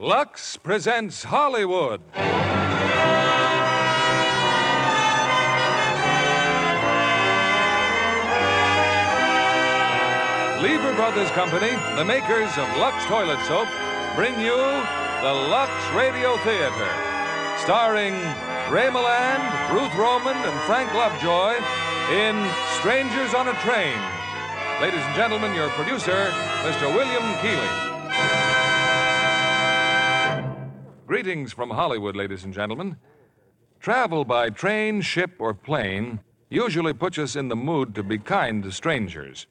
Lux presents Hollywood. Lever Brothers Company, the makers of Lux Toilet Soap, bring you the Lux Radio Theater, starring Ray Milland, Ruth Roman, and Frank Lovejoy in Strangers on a Train. Ladies and gentlemen, your producer, Mr. William Keighley. Greetings from Hollywood, ladies and gentlemen. Travel by train, ship, or plane usually puts us in the mood to be kind to strangers.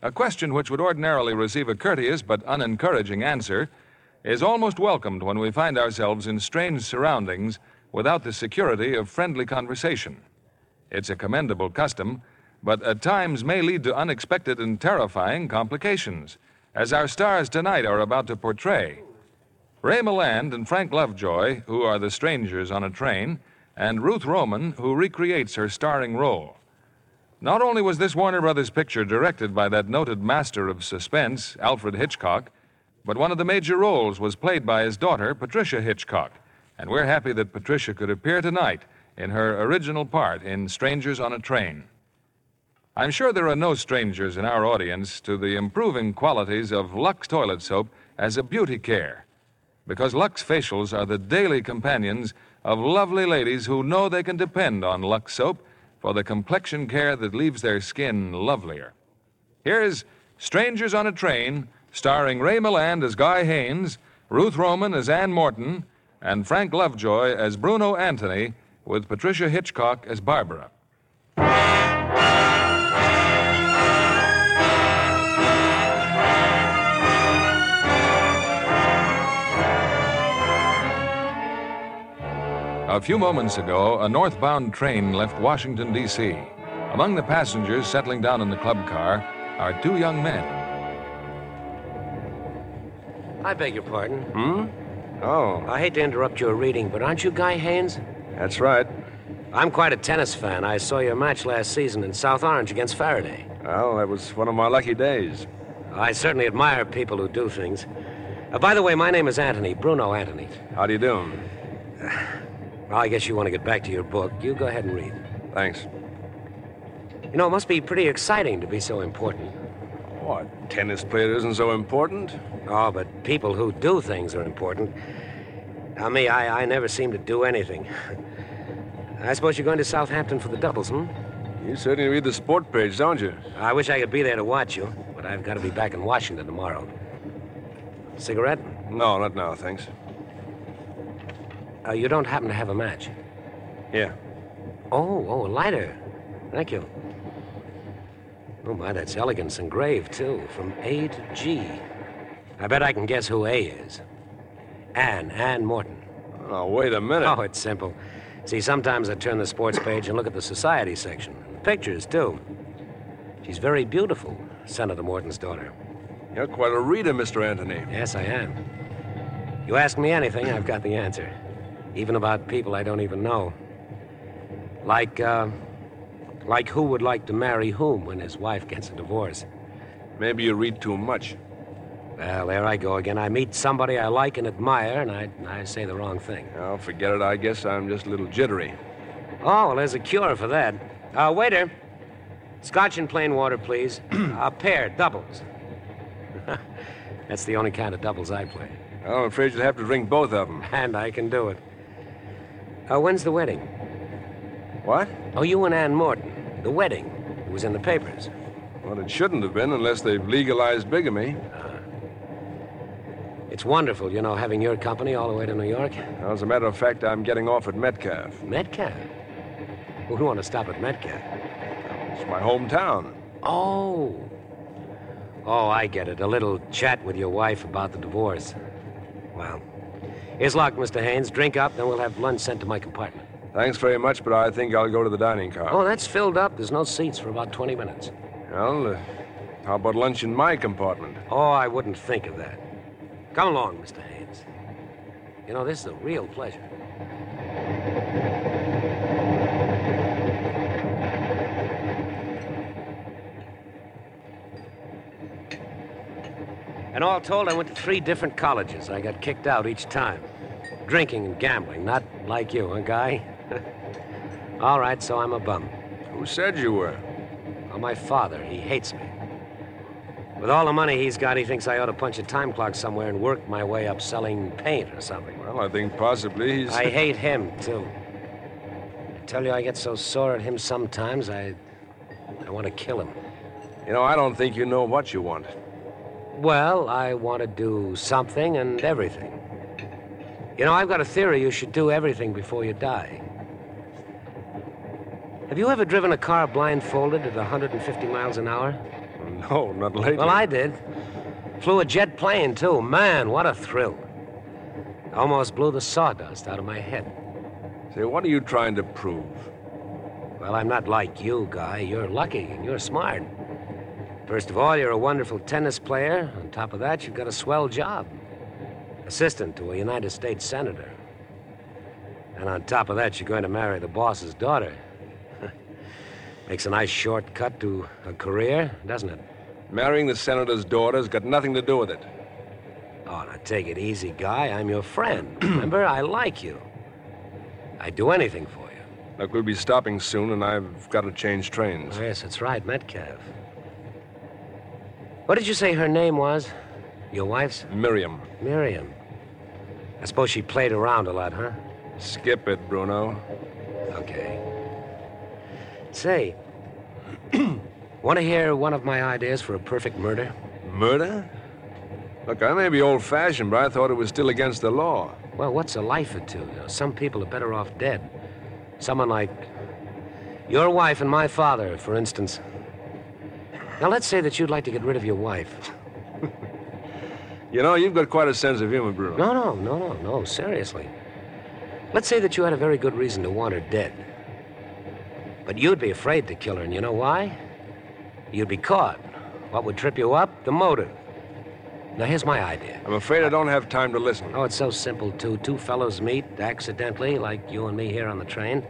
A question which would ordinarily receive a courteous but unencouraging answer is almost welcomed when we find ourselves in strange surroundings without the security of friendly conversation. It's a commendable custom, but at times may lead to unexpected and terrifying complications, as our stars tonight are about to portray. Ray Milland and Frank Lovejoy, who are the strangers on a train, and Ruth Roman, who recreates her starring role. Not only was this Warner Brothers picture directed by that noted master of suspense, Alfred Hitchcock, but one of the major roles was played by his daughter, Patricia Hitchcock. And we're happy that Patricia could appear tonight in her original part in Strangers on a Train. I'm sure there are no strangers in our audience to the improving qualities of Lux toilet soap as a beauty care. Because Lux facials are the daily companions of lovely ladies who know they can depend on Lux soap for the complexion care that leaves their skin lovelier. Here's Strangers on a Train, starring Ray Milland as Guy Haines, Ruth Roman as Anne Morton, and Frank Lovejoy as Bruno Anthony, with Patricia Hitchcock as Barbara. A few moments ago, a northbound train left Washington, D.C. Among the passengers settling down in the club car are two young men. I beg your pardon. Hmm? Oh, I hate to interrupt your reading, but aren't you Guy Haines? that's right. I'm quite a tennis fan. I saw your match last season in South Orange against Faraday. Well, that was one of my lucky days. I certainly admire people who do things. Uh, by the way, my name is Anthony, Bruno Anthony. How do you do? Well, I guess you want to get back to your book. You go ahead and read. Thanks. You know, it must be pretty exciting to be so important. What? Tennis player isn't so important? Oh, but people who do things are important. Now, me, I, I never seem to do anything. I suppose you're going to Southampton for the doubles, hmm? You certainly read the sport page, don't you? I wish I could be there to watch you, but I've got to be back in Washington tomorrow. Cigarette? No, not now, thanks. Uh, you don't happen to have a match? Yeah. Oh, oh, a lighter. Thank you. Oh, my, that's elegance and grave, too, from A to G. I bet I can guess who A is. Anne, Anne Morton. Oh, wait a minute. Oh, it's simple. See, sometimes I turn the sports page and look at the society section. Pictures, too. She's very beautiful, Senator Morton's daughter. You're quite a reader, Mr. Anthony. Yes, I am. You ask me anything, I've got the answer. Even about people I don't even know. Like, uh, like who would like to marry whom when his wife gets a divorce. Maybe you read too much. Well, there I go again. I meet somebody I like and admire, and I, I say the wrong thing. Oh, forget it. I guess I'm just a little jittery. Oh, well, there's a cure for that. Uh, waiter. Scotch and plain water, please. a pair, doubles. That's the only kind of doubles I play. Well, I'm afraid you'll have to drink both of them. And I can do it. Uh, when's the wedding? What? Oh, you and Anne Morton. The wedding. It was in the papers. Well, it shouldn't have been unless they've legalized bigamy. It's wonderful, you know, having your company all the way to New York. Well, as a matter of fact, I'm getting off at Metcalf. Metcalf. Well, We want to stop at Metcalf. It's my hometown. Oh. Oh, I get it. A little chat with your wife about the divorce. Well, here's locked, Mr. Haines. Drink up, then we'll have lunch sent to my compartment. Thanks very much, but I think I'll go to the dining car. Oh, that's filled up. There's no seats for about 20 minutes. Well, uh, how about lunch in my compartment? Oh, I wouldn't think of that. Come along, Mr. Haines. You know, this is a real pleasure. And all told, I went to three different colleges. I got kicked out each time. Drinking and gambling, not like you, huh, Guy? all right, so I'm a bum. Who said you were? Well, my father, he hates me. With all the money he's got, he thinks I ought to punch a time clock somewhere and work my way up selling paint or something. Well, I think possibly he's. I hate him, too. I tell you, I get so sore at him sometimes, I. I want to kill him. You know, I don't think you know what you want. Well, I want to do something and everything. You know, I've got a theory you should do everything before you die. Have you ever driven a car blindfolded at 150 miles an hour? No, not lately. Well, I did. Flew a jet plane, too. Man, what a thrill. Almost blew the sawdust out of my head. Say, what are you trying to prove? Well, I'm not like you, Guy. You're lucky and you're smart. First of all, you're a wonderful tennis player. On top of that, you've got a swell job assistant to a United States Senator. And on top of that, you're going to marry the boss's daughter. Makes a nice shortcut to a career, doesn't it? Marrying the senator's daughter's got nothing to do with it. Oh, now take it easy, Guy. I'm your friend. Remember, I like you. I'd do anything for you. Look, we'll be stopping soon, and I've got to change trains. Oh, yes, that's right, Metcalf. What did you say her name was? Your wife's? Miriam. Miriam. I suppose she played around a lot, huh? Skip it, Bruno. Okay. Say, want to hear one of my ideas for a perfect murder? Murder? Look, I may be old fashioned, but I thought it was still against the law. Well, what's a life or two? You know, some people are better off dead. Someone like your wife and my father, for instance. Now, let's say that you'd like to get rid of your wife. You know, you've got quite a sense of humor, Bruno. No, no, no, no, no, seriously. Let's say that you had a very good reason to want her dead. But you'd be afraid to kill her, and you know why? You'd be caught. What would trip you up? The motive. Now, here's my idea. I'm afraid I don't have time to listen. Oh, it's so simple, too. Two fellows meet accidentally, like you and me here on the train.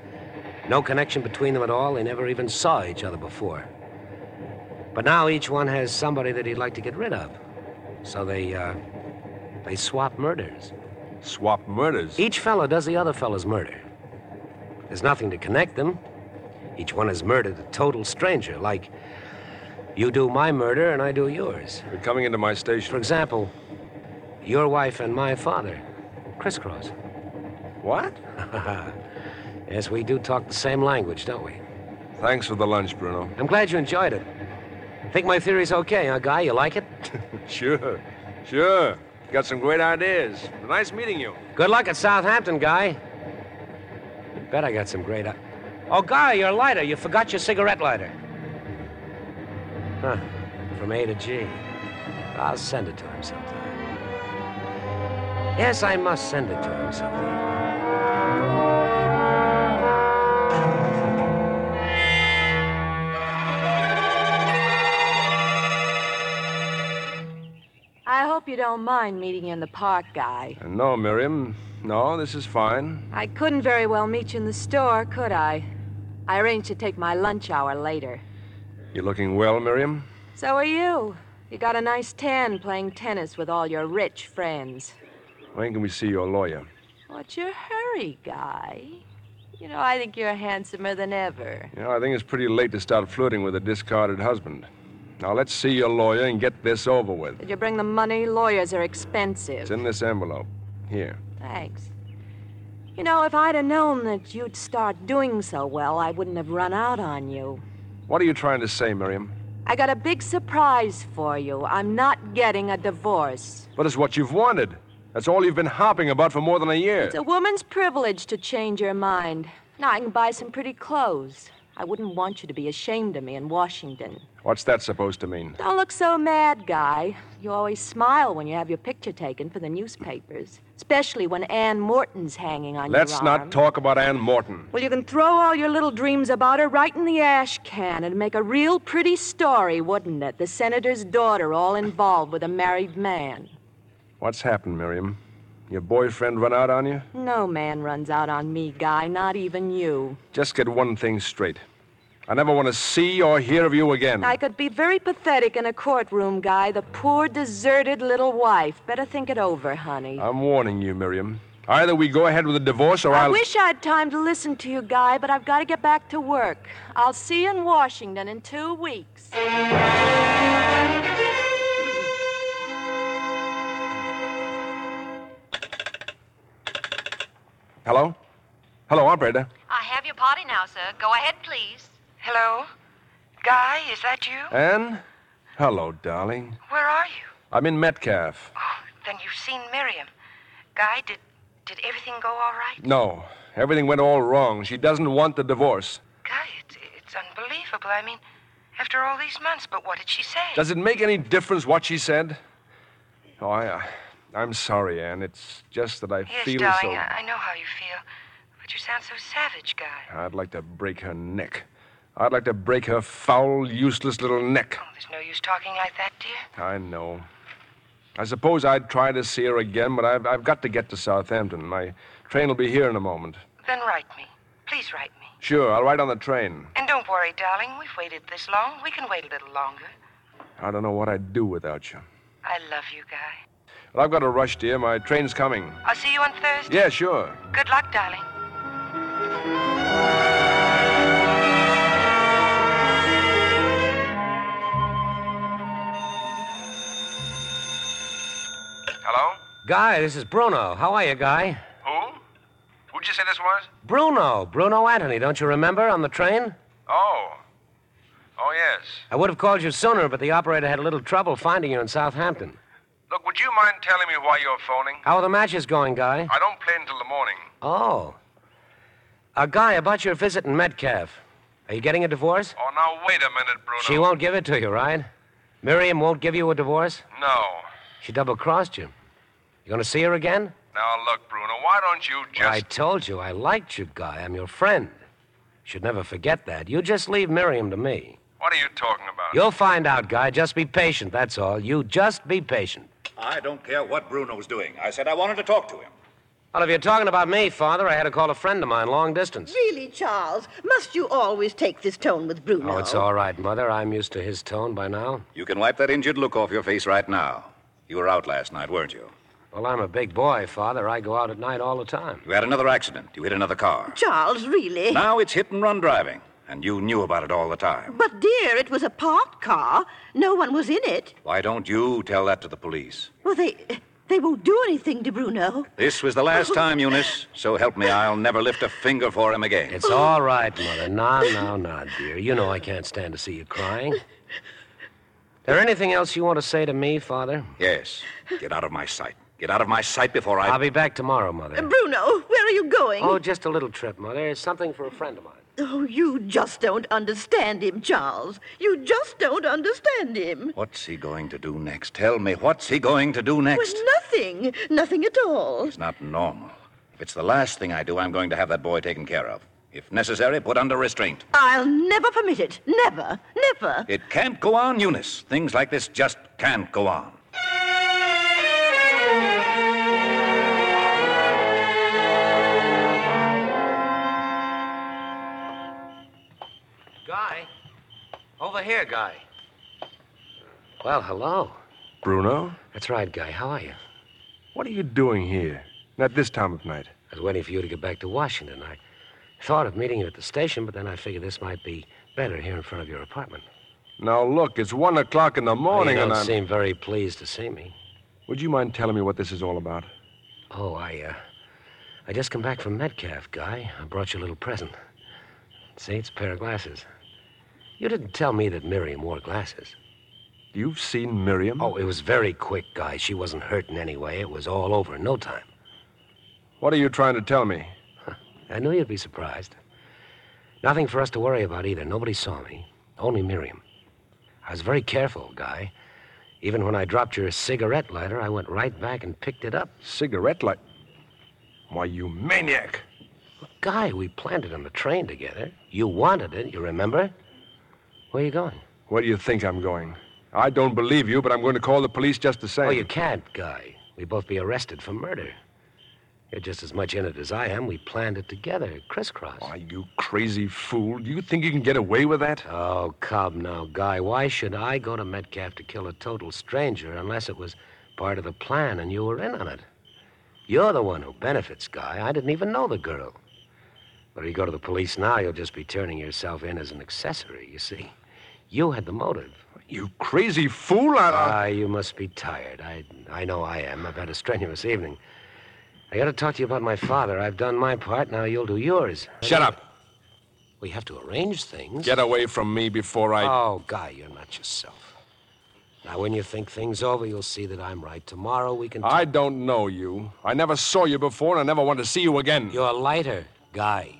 No connection between them at all. They never even saw each other before. But now each one has somebody that he'd like to get rid of. So they, uh, they swap murders. Swap murders. Each fellow does the other fellow's murder. There's nothing to connect them. Each one has murdered a total stranger, like you do my murder and I do yours. You're coming into my station. For example, your wife and my father. Crisscross. What? yes, we do talk the same language, don't we? Thanks for the lunch, Bruno. I'm glad you enjoyed it. Think my theory's okay, huh, Guy? You like it? Sure. Sure. Got some great ideas. Nice meeting you. Good luck at Southampton, Guy. Bet I got some great. i- Oh, Guy, your lighter. You forgot your cigarette lighter. Huh. From A to G. I'll send it to him sometime. Yes, I must send it to him sometime. Hope you don't mind meeting you in the park, Guy. Uh, No, Miriam. No, this is fine. I couldn't very well meet you in the store, could I? I arranged to take my lunch hour later. You're looking well, Miriam? So are you. You got a nice tan playing tennis with all your rich friends. When can we see your lawyer? What's your hurry, Guy? You know, I think you're handsomer than ever. You know, I think it's pretty late to start flirting with a discarded husband. Now, let's see your lawyer and get this over with. Did you bring the money? Lawyers are expensive. It's in this envelope. Here. Thanks. You know, if I'd have known that you'd start doing so well, I wouldn't have run out on you. What are you trying to say, Miriam? I got a big surprise for you. I'm not getting a divorce. But it's what you've wanted. That's all you've been harping about for more than a year. It's a woman's privilege to change your mind. Now I can buy some pretty clothes. I wouldn't want you to be ashamed of me in Washington. What's that supposed to mean? Don't look so mad, Guy. You always smile when you have your picture taken for the newspapers, especially when Anne Morton's hanging on Let's your arm. not talk about Anne Morton. Well, you can throw all your little dreams about her right in the ash can and make a real pretty story, wouldn't it? The senator's daughter all involved with a married man. What's happened, Miriam? Your boyfriend run out on you? No man runs out on me, Guy, not even you. Just get one thing straight. I never want to see or hear of you again. I could be very pathetic in a courtroom, Guy. The poor, deserted little wife. Better think it over, honey. I'm warning you, Miriam. Either we go ahead with a divorce or I I'll. wish I had time to listen to you, Guy, but I've got to get back to work. I'll see you in Washington in two weeks. Hello? Hello, operator. I have your party now, sir. Go ahead, please. Hello? Guy, is that you? Anne? Hello, darling. Where are you? I'm in Metcalf. Oh, then you've seen Miriam. Guy, did did everything go all right? No, everything went all wrong. She doesn't want the divorce. Guy, it's it's unbelievable. I mean, after all these months, but what did she say? Does it make any difference what she said? Oh, I, uh, I'm sorry, Anne. It's just that I yes, feel darling, so. I, I know how you feel. But you sound so savage, Guy. I'd like to break her neck. I'd like to break her foul, useless little neck. Oh, there's no use talking like that, dear. I know. I suppose I'd try to see her again, but I've, I've got to get to Southampton. My train will be here in a moment. Then write me. Please write me. Sure, I'll write on the train. And don't worry, darling. We've waited this long. We can wait a little longer. I don't know what I'd do without you. I love you, Guy. But I've got to rush, dear. My train's coming. I'll see you on Thursday. Yeah, sure. Good luck, darling. Guy, this is Bruno. How are you, Guy? Who? Who'd you say this was? Bruno. Bruno Anthony, don't you remember, on the train? Oh. Oh, yes. I would have called you sooner, but the operator had a little trouble finding you in Southampton. Look, would you mind telling me why you're phoning? How are the matches going, Guy? I don't play until the morning. Oh. Uh, Guy, about your visit in Metcalf. Are you getting a divorce? Oh, now, wait a minute, Bruno. She won't give it to you, right? Miriam won't give you a divorce? No. She double crossed you. You gonna see her again? Now, look, Bruno, why don't you just. I told you I liked you, Guy. I'm your friend. Should never forget that. You just leave Miriam to me. What are you talking about? You'll find out, Guy. Just be patient, that's all. You just be patient. I don't care what Bruno's doing. I said I wanted to talk to him. Well, if you're talking about me, Father, I had to call a friend of mine long distance. Really, Charles, must you always take this tone with Bruno? Oh, it's all right, Mother. I'm used to his tone by now. You can wipe that injured look off your face right now. You were out last night, weren't you? Well, I'm a big boy, Father. I go out at night all the time. You had another accident. You hit another car. Charles, really? Now it's hit and run driving, and you knew about it all the time. But, dear, it was a parked car. No one was in it. Why don't you tell that to the police? Well, they. They won't do anything to Bruno. This was the last time, Eunice. So help me, I'll never lift a finger for him again. It's all right, Mother. Now, now, now, dear. You know I can't stand to see you crying. There anything else you want to say to me, Father? Yes. Get out of my sight. Get out of my sight before I. I'll be back tomorrow, Mother. Uh, Bruno, where are you going? Oh, just a little trip, Mother. It's something for a friend of mine. Oh, you just don't understand him, Charles. You just don't understand him. What's he going to do next? Tell me, what's he going to do next? Well, nothing. Nothing at all. It's not normal. If it's the last thing I do, I'm going to have that boy taken care of. If necessary, put under restraint. I'll never permit it. Never. Never. It can't go on, Eunice. Things like this just can't go on. Guy? Over here, Guy. Well, hello. Bruno? That's right, Guy. How are you? What are you doing here? Not this time of night? I was waiting for you to get back to Washington. I thought of meeting you at the station, but then I figured this might be better here in front of your apartment. Now, look, it's one o'clock in the morning, you don't and I'm. seem very pleased to see me. Would you mind telling me what this is all about? Oh, I, uh, I just come back from Metcalf, Guy. I brought you a little present. See, it's a pair of glasses. You didn't tell me that Miriam wore glasses. You've seen Miriam? Oh, it was very quick, Guy. She wasn't hurt in any way. It was all over in no time. What are you trying to tell me? I knew you'd be surprised. Nothing for us to worry about either. Nobody saw me. Only Miriam. I was very careful, Guy. Even when I dropped your cigarette lighter, I went right back and picked it up. Cigarette light? Why, you maniac! Guy, we planned it on the train together. You wanted it, you remember? Where are you going? Where do you think I'm going? I don't believe you, but I'm going to call the police just the oh, same. Oh, you can't, Guy. We'd both be arrested for murder. You're just as much in it as I am. We planned it together, crisscross. Why, you crazy fool. Do you think you can get away with that? Oh, come now, Guy. Why should I go to Metcalf to kill a total stranger unless it was part of the plan and you were in on it? You're the one who benefits, Guy. I didn't even know the girl. But if you go to the police now, you'll just be turning yourself in as an accessory, you see. You had the motive. You crazy fool. I, Ah, you must be tired. I, I know I am. I've had a strenuous evening. I got to talk to you about my father. I've done my part. Now you'll do yours. Shut up. We have to arrange things. Get away from me before I. Oh, Guy, you're not yourself. Now, when you think things over, you'll see that I'm right. Tomorrow we can. I don't know you. I never saw you before, and I never want to see you again. Your lighter, Guy.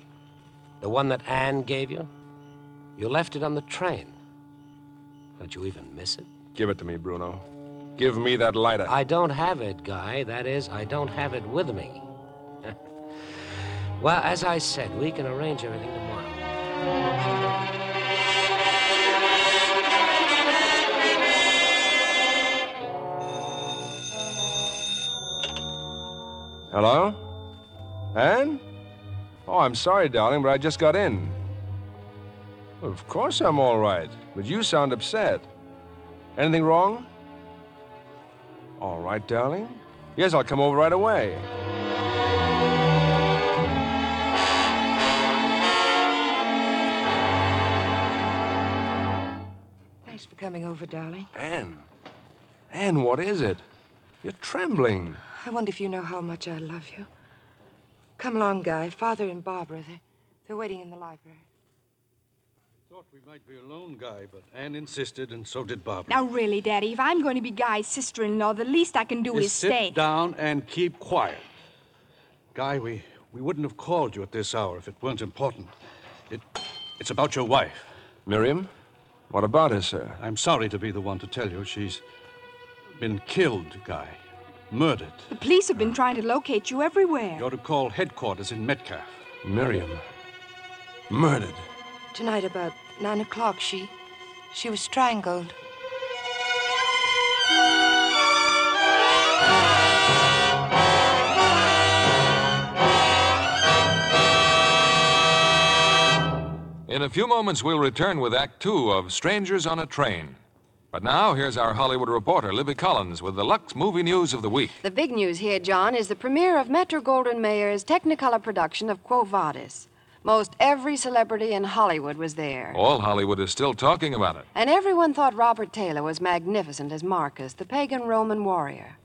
The one that Anne gave you. You left it on the train. Don't you even miss it? Give it to me, Bruno. Give me that lighter. I don't have it, Guy. That is, I don't have it with me. well, as I said, we can arrange everything tomorrow. Hello? Anne? Oh, I'm sorry, darling, but I just got in. Well, of course I'm all right, but you sound upset. Anything wrong? All right, darling. Yes, I'll come over right away. Thanks for coming over, darling. Anne. Anne, what is it? You're trembling. I wonder if you know how much I love you. Come along, Guy. Father and Barbara, they, they're waiting in the library. Thought we might be alone, Guy, but Anne insisted, and so did Barbara. Now, really, Daddy, if I'm going to be Guy's sister in law, the least I can do Just is sit stay. down and keep quiet. Guy, we, we wouldn't have called you at this hour if it weren't important. It, it's about your wife. Miriam? What about her, sir? I'm sorry to be the one to tell you. She's been killed, Guy. Murdered. The police have been trying to locate you everywhere. You're to call headquarters in Metcalf. Miriam. Murdered. Tonight, about nine o'clock, she. she was strangled. In a few moments, we'll return with Act Two of Strangers on a Train. But now, here's our Hollywood reporter, Libby Collins, with the Lux movie news of the week. The big news here, John, is the premiere of Metro Goldwyn Mayer's Technicolor production of Quo Vadis. Most every celebrity in Hollywood was there. All Hollywood is still talking about it. And everyone thought Robert Taylor was magnificent as Marcus, the pagan Roman warrior.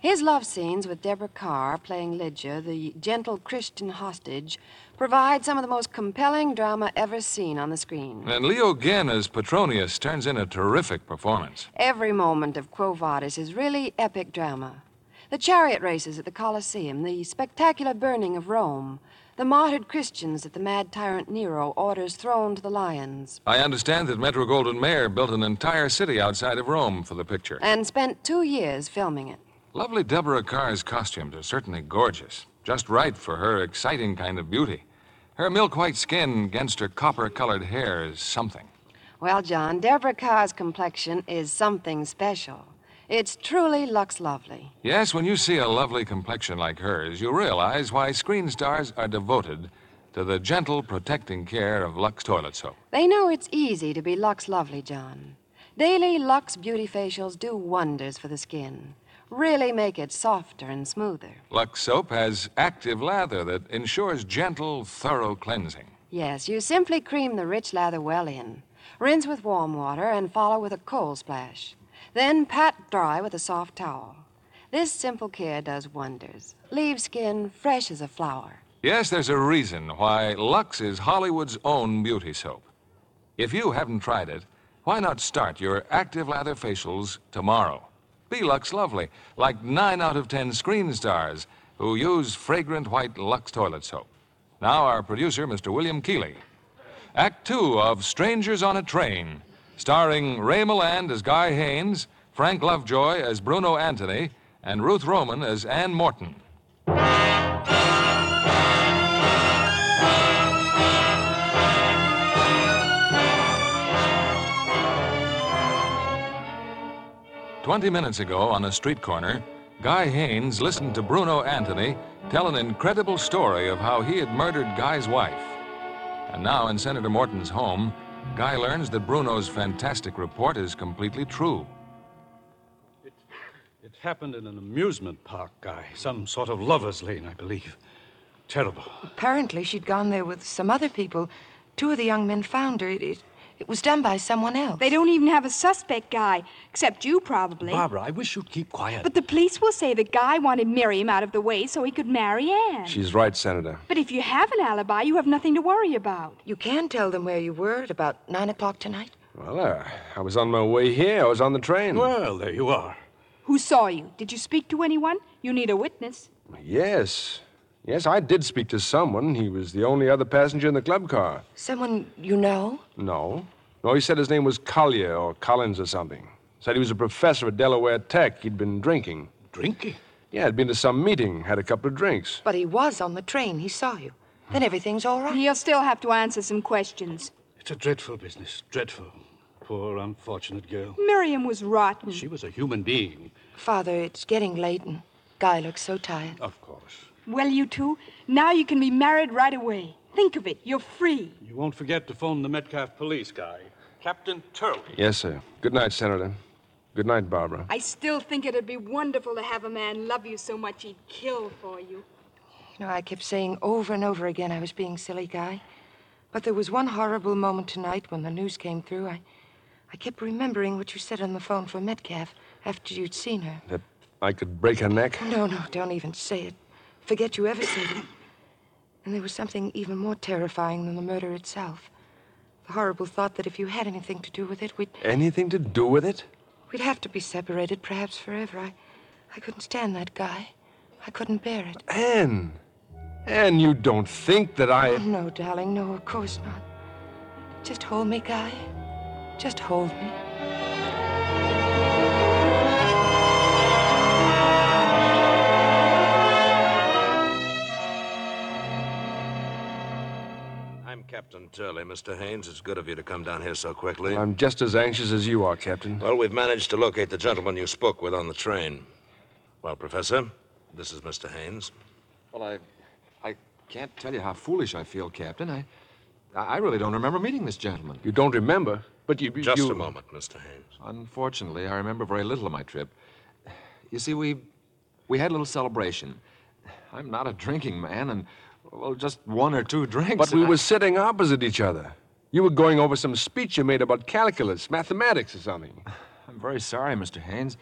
His love scenes with Deborah Kerr playing Lydia, the gentle Christian hostage, provide some of the most compelling drama ever seen on the screen. And Leo Genn as Petronius turns in a terrific performance. Every moment of Quo Vadis is really epic drama. The chariot races at the Colosseum, the spectacular burning of Rome, the martyred Christians that the mad tyrant Nero orders thrown to the lions, I understand that Metro Goldwyn Mayer built an entire city outside of Rome for the picture. and spent two years filming it. Lovely Deborah Kerr's costumes are certainly gorgeous, just right for her exciting kind of beauty. Her milk white skin against her copper colored hair is something. Well, John, Deborah Kerr's complexion is something special. It's truly looks lovely. Yes, when you see a lovely complexion like hers, you realize why screen stars are devoted to the gentle, protecting care of Lux toilet soap. They know it's easy to be Lux lovely, John. Daily Lux beauty facials do wonders for the skin. Really make it softer and smoother. Lux soap has active lather that ensures gentle, thorough cleansing. Yes, you simply cream the rich lather well in. Rinse with warm water and follow with a cold splash. Then pat dry with a soft towel. This simple care does wonders. Leaves skin fresh as a flower. Yes, there's a reason why Lux is Hollywood's own beauty soap. If you haven't tried it, why not start your active lather facials tomorrow? Be Lux lovely, like nine out of ten screen stars who use fragrant white Lux toilet soap. Now, our producer, Mr. William Keighley. Act two of Strangers on a Train, starring Ray Milland as Guy Haines, Frank Lovejoy as Bruno Anthony, and Ruth Roman as Anne Morton. Twenty minutes ago, on a street corner, Guy Haines listened to Bruno Anthony tell an incredible story of how he had murdered Guy's wife. And now, in Senator Morton's home, Guy learns that Bruno's fantastic report is completely true. It happened in an amusement park, Guy. Some sort of lover's lane, I believe. Terrible. Apparently, she'd gone there with some other people. Two of the young men found her. It, it, it was done by someone else. They don't even have a suspect, Guy, except you, probably. Barbara, I wish you'd keep quiet. But the police will say that Guy wanted Miriam out of the way so he could marry Anne. She's right, Senator. But if you have an alibi, you have nothing to worry about. You can tell them where you were at about nine o'clock tonight. Well, uh, I was on my way here. I was on the train. Well, there you are. Who saw you? Did you speak to anyone? You need a witness. Yes. Yes, I did speak to someone. He was the only other passenger in the club car. Someone you know? No. No, he said his name was Collier or Collins or something. Said he was a professor at Delaware Tech. He'd been drinking. Drinking? Yeah, he'd been to some meeting, had a couple of drinks. But he was on the train. He saw you. Then everything's all right. He'll still have to answer some questions. It's a dreadful business. Dreadful. Poor, unfortunate girl. Miriam was rotten. She was a human being. Father, it's getting late and Guy looks so tired. Of course. Well, you two, now you can be married right away. Think of it. You're free. You won't forget to phone the Metcalf police guy. Captain Turley. Yes, sir. Good night, Senator. Good night, Barbara. I still think it'd be wonderful to have a man love you so much he'd kill for you. You know, I kept saying over and over again I was being silly, Guy. But there was one horrible moment tonight when the news came through. I, I kept remembering what you said on the phone for Metcalf after you'd seen her. That I could break her neck? No, no, don't even say it. Forget you ever said it. And there was something even more terrifying than the murder itself. The horrible thought that if you had anything to do with it, we'd Anything to do with it? we'd have to be separated, perhaps forever. I, I couldn't stand that guy. I couldn't bear it. Anne. Anne, you don't think that I. Oh, no, darling, no, of course not. Just hold me, Guy. Just hold me. I'm Captain Turley, Mr. Haines. It's good of you to come down here so quickly. I'm just as anxious as you are, Captain. Well, we've managed to locate the gentleman you spoke with on the train. Well, Professor, this is Mr. Haines. Well, I, I can't tell you how foolish I feel, Captain. I, I really don't remember meeting this gentleman. You don't remember, but you. Just you... a moment, Mr. Haines. Unfortunately, I remember very little of my trip. You see, we, we had a little celebration. I'm not a drinking man, and well, just one or two drinks. But we I- were sitting opposite each other. You were going over some speech you made about calculus, mathematics, or something. I'm very sorry, Mr. Haines.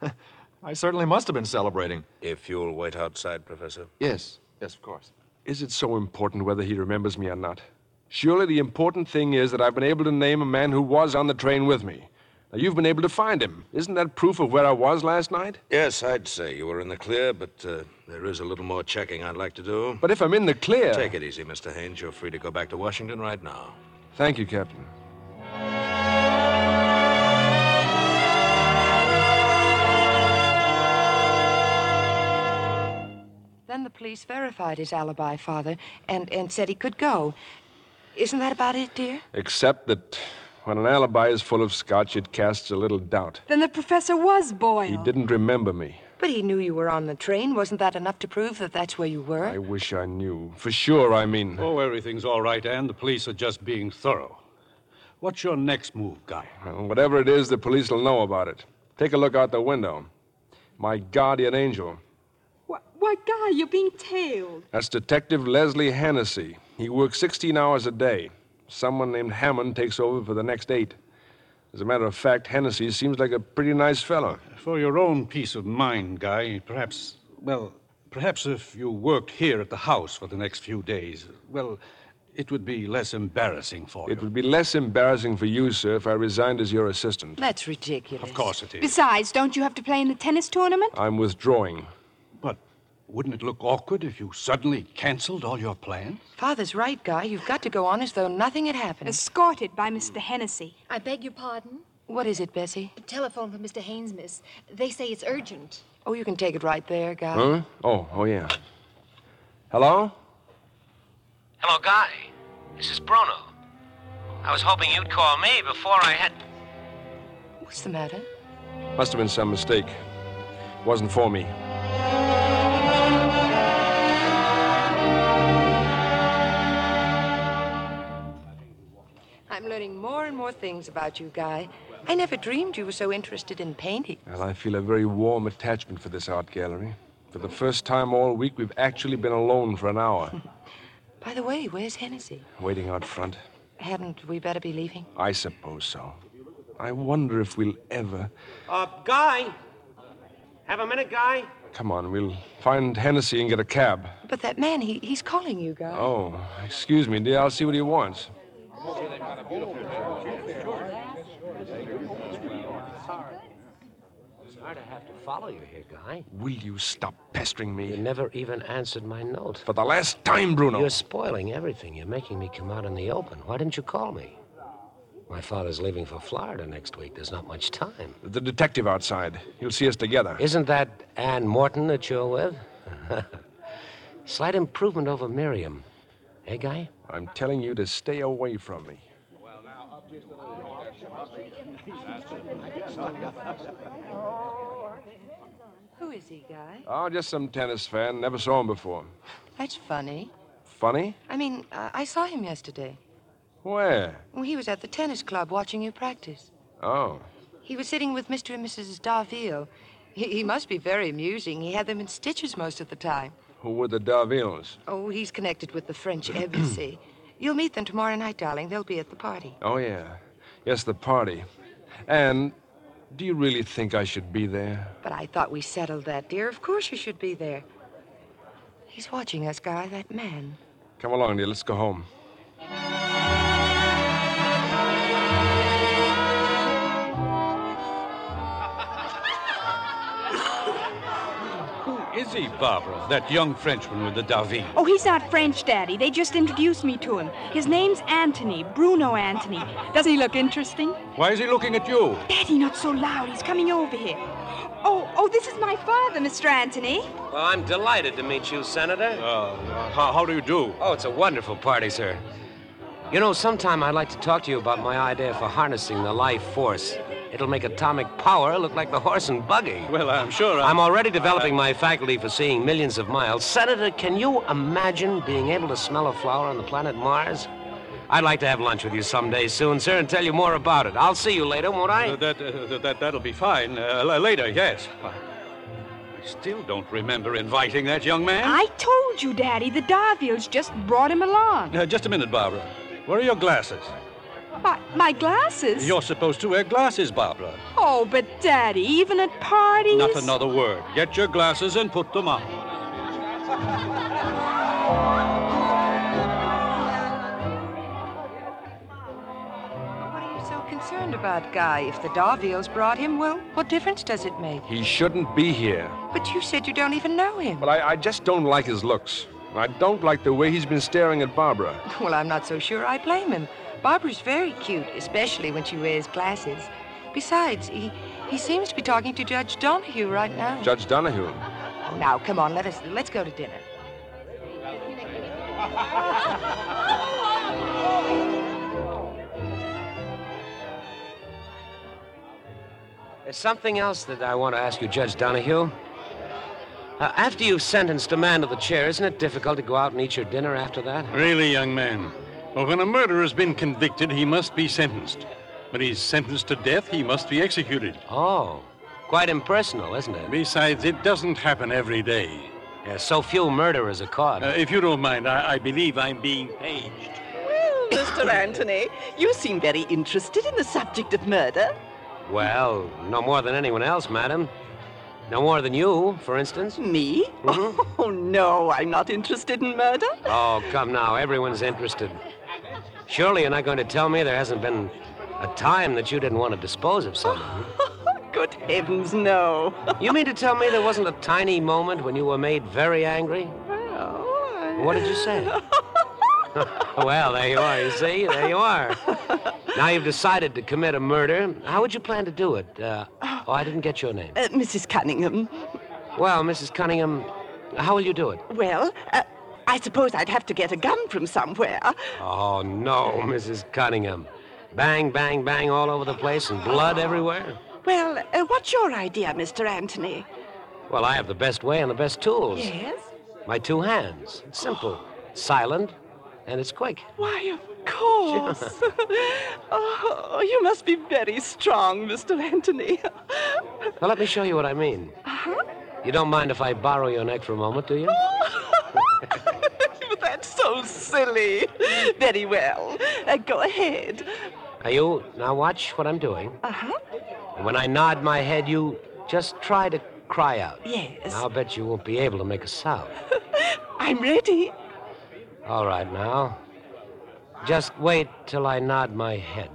I certainly must have been celebrating. If you'll wait outside, Professor. Yes, yes, of course. Is it so important whether he remembers me or not? Surely the important thing is that I've been able to name a man who was on the train with me. Now, you've been able to find him. Isn't that proof of where I was last night? Yes, I'd say you were in the clear, but uh, there is a little more checking I'd like to do. But if I'm in the clear. Take it easy, Mr. Haines. You're free to go back to Washington right now. Thank you, Captain. Then the police verified his alibi, Father, and, and said he could go. Isn't that about it, dear? Except that when an alibi is full of scotch, it casts a little doubt. Then the professor was Boyle. He didn't remember me. But he knew you were on the train. Wasn't that enough to prove that that's where you were? I wish I knew. For sure, I mean. Oh, everything's all right, Anne. The police are just being thorough. What's your next move, Guy? Well, whatever it is, the police will know about it. Take a look out the window. My guardian angel. Why, why, Guy, you're being tailed. That's Detective Leslie Hennessy. He works 16 hours a day. Someone named Hammond takes over for the next eight. As a matter of fact, Hennessy seems like a pretty nice fellow. For your own peace of mind, Guy, perhaps, well, perhaps if you worked here at the house for the next few days, well, it would be less embarrassing for you. It would be less embarrassing for you, sir, if I resigned as your assistant. That's ridiculous. Of course it is. Besides, don't you have to play in the tennis tournament? I'm withdrawing. But wouldn't it look awkward if you suddenly canceled all your plans? Father's right, Guy. You've got to go on as though nothing had happened. Escorted by Mr. Hennessy. I beg your pardon? What is it, Bessie? A telephone from Mr. Haines, miss. They say it's urgent. Oh, you can take it right there, Guy. Huh? Oh, oh, yeah. Hello? Hello, Guy. This is Bruno. I was hoping you'd call me before I had. What's the matter? Must have been some mistake. Wasn't for me. Learning more and more things about you, Guy. I never dreamed you were so interested in painting. Well, I feel a very warm attachment for this art gallery. For the first time all week, we've actually been alone for an hour, By the way, where's Hennessy? waiting out front. Hadn't we better be leaving? I suppose so. I wonder if we'll ever. Uh, Guy! Have a minute, Guy? Come on, we'll find Hennessy and get a cab. But that man, he, he's calling you, Guy. Oh, excuse me, dear. I'll see what he wants. I'm sorry to have to follow you here, Guy. Will you stop pestering me? You never even answered my note. For the last time, Bruno. You're spoiling everything. You're making me come out in the open. Why didn't you call me? My father's leaving for Florida next week. There's not much time. The detective outside. He'll see us together. Isn't that Anne Morton that you're with? Slight improvement over Miriam. Hey, Guy? I'm telling you to stay away from me. Who is he, Guy? Oh, just some tennis fan. Never saw him before. That's funny. Funny? I mean, uh, I saw him yesterday. Where? Well, he was at the tennis club watching you practice. Oh. He was sitting with Mr. and Mrs. Darville. He, he must be very amusing. He had them in stitches most of the time. Who were the Darvilles? Oh, he's connected with the French embassy. You'll meet them tomorrow night, darling. They'll be at the party. Oh, yeah. Yes, the party. And do you really think I should be there? But I thought we settled that, dear. Of course you should be there. He's watching us, Guy, that man. Come along, dear. Let's go home. Is he, Barbara? That young Frenchman with the Darville? Oh, he's not French, Daddy. They just introduced me to him. His name's Anthony, Bruno Anthony. Doesn't he look interesting? Why is he looking at you? Daddy, not so loud. He's coming over here. Oh, oh, this is my father, Mr. Anthony. Well, I'm delighted to meet you, Senator. Uh, how, how do you do? Oh, it's a wonderful party, sir. You know, sometime I'd like to talk to you about my idea for harnessing the life force. It'll make atomic power look like the horse and buggy. Well, I'm sure I'm already developing my faculty for seeing millions of miles. Senator, can you imagine being able to smell a flower on the planet Mars? I'd like to have lunch with you someday soon, sir, and tell you more about it. I'll see you later, won't I? Uh, that, uh, that, that'll be fine. Uh, later, yes. I still don't remember inviting that young man. I told you, Daddy. The Darvilles just brought him along. Uh, just a minute, Barbara. Where are your glasses? My, my glasses? You're supposed to wear glasses, Barbara. Oh, but Daddy, even at parties? Not another word. Get your glasses and put them on. What are you so concerned about, Guy? If the Darvilles brought him, well, what difference does it make? He shouldn't be here. But you said you don't even know him. But I, I just don't like his looks. I don't like the way he's been staring at Barbara. Well, I'm not so sure I blame him. Barbara's very cute, especially when she wears glasses. Besides, he, he seems to be talking to Judge Donahue right now. Judge Donahue. Oh, now, come on, let us let's go to dinner. There's something else that I want to ask you, Judge Donahue. Uh, after you've sentenced a man to the chair, isn't it difficult to go out and eat your dinner after that? Really, young man. Well, when a murderer has been convicted, he must be sentenced. When he's sentenced to death, he must be executed. Oh, quite impersonal, isn't it? Besides, it doesn't happen every day. Yeah, so few murderers are caught. Uh, if you don't mind, I, I believe I'm being paged. Well, Mr. Anthony, you seem very interested in the subject of murder. Well, no more than anyone else, madam. No more than you, for instance. Me? Oh, no, I'm not interested in murder. Oh, come now. Everyone's interested. Surely you're not going to tell me there hasn't been a time that you didn't want to dispose of someone. Good heavens, no. you mean to tell me there wasn't a tiny moment when you were made very angry? What did you say? well, there you are, you see? There you are. Now you've decided to commit a murder. How would you plan to do it? Uh, oh, I didn't get your name. Uh, Mrs. Cunningham. Well, Mrs. Cunningham, how will you do it? Well, uh, I suppose I'd have to get a gun from somewhere. Oh, no, Mrs. Cunningham. Bang, bang, bang all over the place and blood everywhere? Well, uh, what's your idea, Mr. Anthony? Well, I have the best way and the best tools. Yes? My two hands. It's simple, silent, and it's quick. Why, of course. oh, you must be very strong, Mr. Anthony. Well, let me show you what I mean. Uh-huh. You don't mind if I borrow your neck for a moment, do you? So silly. Very well. Uh, go ahead. Are you? Now watch what I'm doing. Uh-huh. And when I nod my head, you just try to cry out. Yes. I'll bet you won't be able to make a sound. I'm ready. All right, now. Just wait till I nod my head.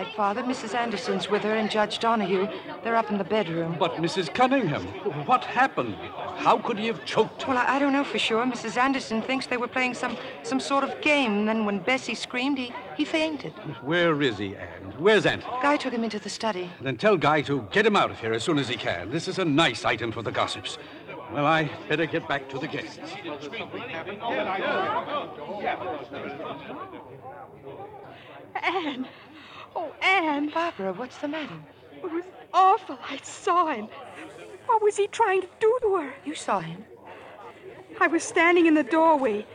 Right, Father. Mrs. Anderson's with her and Judge Donahue. They're up in the bedroom. But, Mrs. Cunningham, what happened? How could he have choked? Well, I, I don't know for sure. Mrs. Anderson thinks they were playing some, some sort of game. And then when Bessie screamed, he, he fainted. Where is he, Anne? Where's Aunt? Guy took him into the study. Then tell Guy to get him out of here as soon as he can. This is a nice item for the gossips. Well, I better get back to the guests. Anne. Oh, Anne. Barbara, what's the matter? It was awful. I saw him. What was he trying to do to her? You saw him. I was standing in the doorway.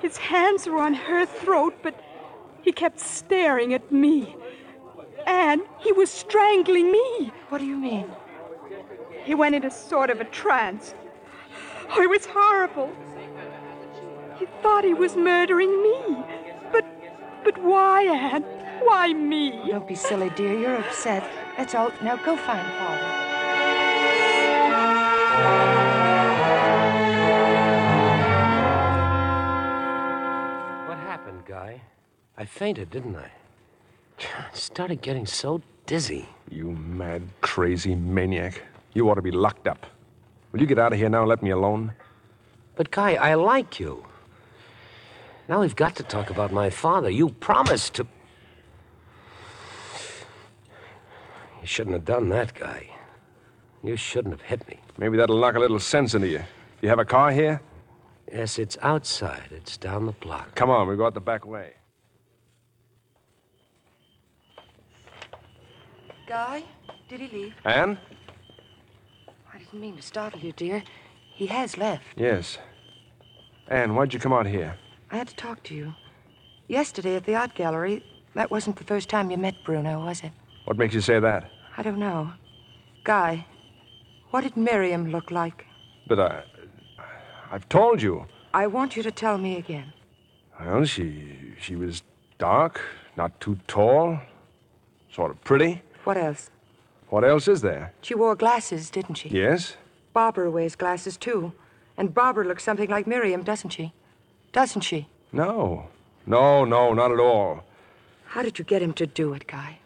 His hands were on her throat, but he kept staring at me. Anne, he was strangling me. What do you mean? He went into sort of a trance. Oh, it was horrible. He thought he was murdering me. But, but why, Anne? Why me? Oh, don't be silly, dear. You're upset. That's all. Now go find Father. What happened, Guy? I fainted, didn't I? I started getting so dizzy. You mad, crazy maniac. You ought to be locked up. Will you get out of here now and let me alone? But, Guy, I like you. Now we've got to talk about my father. You promised to. You shouldn't have done that, Guy. You shouldn't have hit me. Maybe that'll knock a little sense into you. You have a car here? Yes, it's outside. It's down the block. Come on, we go out the back way. Guy, did he leave? Anne? I didn't mean to startle you, dear. He has left. Yes. Anne, why'd you come out here? I had to talk to you. Yesterday at the art gallery, that wasn't the first time you met Bruno, was it? What makes you say that? I don't know. Guy, what did Miriam look like? But I. I've told you. I want you to tell me again. Well, she. she was dark, not too tall, sort of pretty. What else? What else is there? She wore glasses, didn't she? Yes? Barbara wears glasses, too. And Barbara looks something like Miriam, doesn't she? Doesn't she? No. No, no, not at all. How did you get him to do it, Guy?